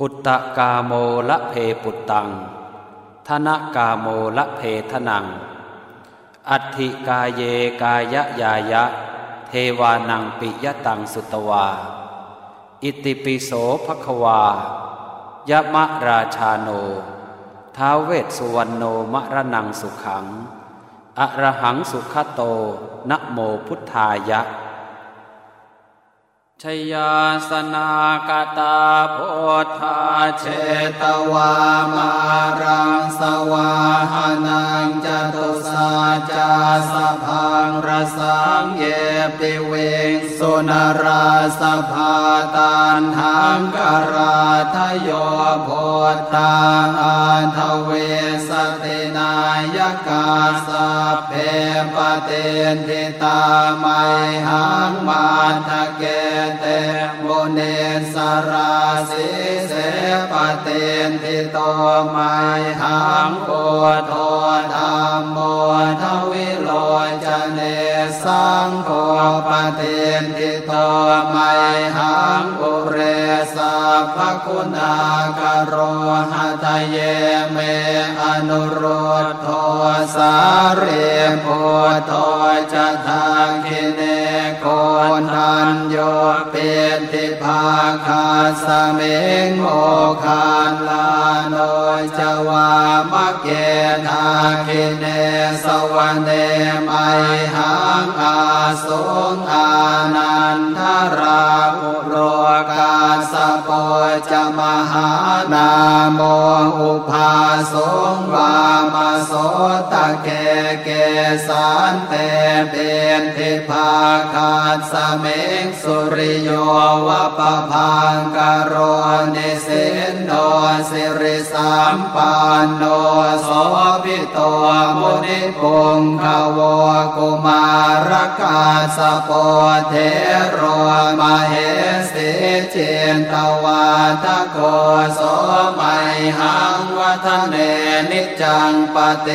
ปุตตะกาโมละเพปุตตังธนกาโมละเพทนัง อัติกาเยกายะยายะ เทวานังปิยตังสุตวา อิติปิโสภควายะมะราชาโน ท้าเวสสุวรรณโนมะระนังสุขัง อรหังสุขโตนะโมพุทธายะ ชยาสนากตาโพธาเชตวามารังสวาหานังจตุสาจาสภา งรสังเยปิเวงสุนราสภาตันหังกราทโยโพธาอันทเวสตินายกาสเพปเตนทิตาไมหังมาทะเกเตมุเนสราสิเสปเตนทิโตไมหังโอโทธรรมโม สังโฆปเตนทิโตไมหังอุเรสาภคุณากโรหัตเยเมอนุโรธโทสาเรโพโทจะทาคิเนันโยเปติภาคาสเมงโมคาลาโนจวามะเกทาคิเนสวเนมไมหังอาสุงอานันทราอุโรกาส โปจมหานาโมอุภาสงวามาโสตะเกเกสานเตเบนทิภาคาสเมงสุริโยวะปะพังกโรนิสินโนสิริสัมปันโนโสภิโตมุนิปุงขวกุมารกาสโปเทโรมเหสิเจนตววาทโกโสไมหังวัฒเนนิจังปเต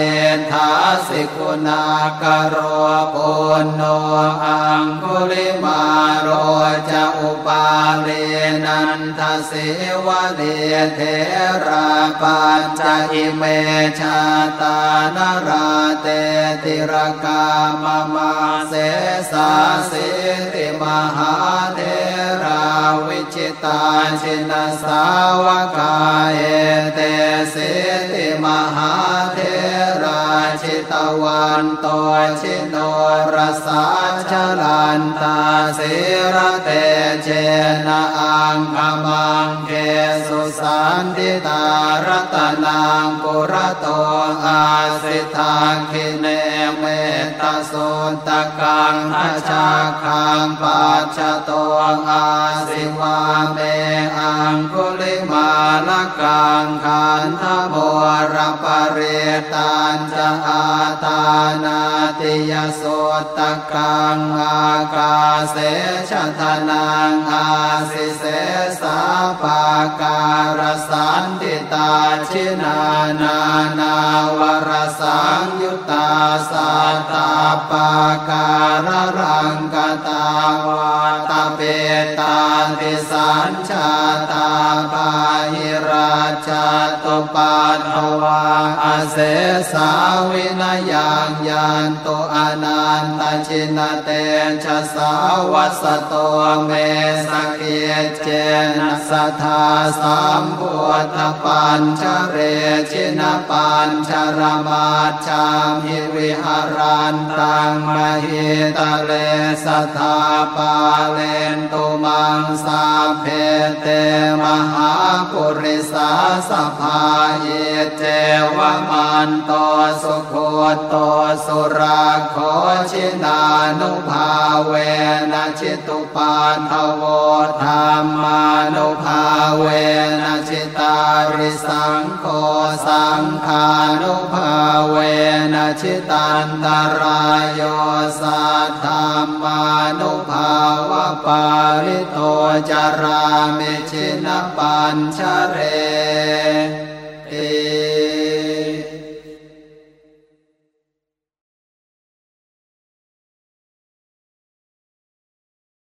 ทาสิกุณากโรปุณโนอังคุลิมาโรจะอุปาเรนันทเสวะเดเทราปัญจอิเมชาตานราเตติรกามมาเสสาสิติมหาเท วิจิตาชินสาวกาเอเตสิติมหาเทราชิตวันโตชิโนรสาชลันตาสิรเต เจนะอังคมังเกสุสันติตารัตนังปุระโตอาสิทาคิเนเมตโสตกังอาชาคังปัจจโตอาสิวาเมอังคุลิมาลกังขันธโมรปเรตันจะอาตานาติยโสตกังอากาเสชทนังอาสิเสสาปาการสันติตาชินานานาวรสังยุตตาสาตตาปาการรังกตาวาตาเปตา ติสัญชาตาปาหิราชาตุปาทวาอาเสสาวินายังยันตุ อะนันตะชินะเตชะสาวะสะโตเมสะกิจเจนะสะทาสัมพุทธะปัญชะเรชินะปัญชะระมัชฌัมหิวิหะรันตัง มะหีตะเล สะทาปาเลนตุมังสัพเพเต มะหาปุริสาสภาเยเจวมันโตสุโคโตสุราโคชินานุภาเวนะชิตุปาทโวธรรมานุภาเวนะ ริสังโฆสังฆานุภาเวนะชิตันตรายโยสัทธามานุภาวะปาริโตจารามิชินปัญชเร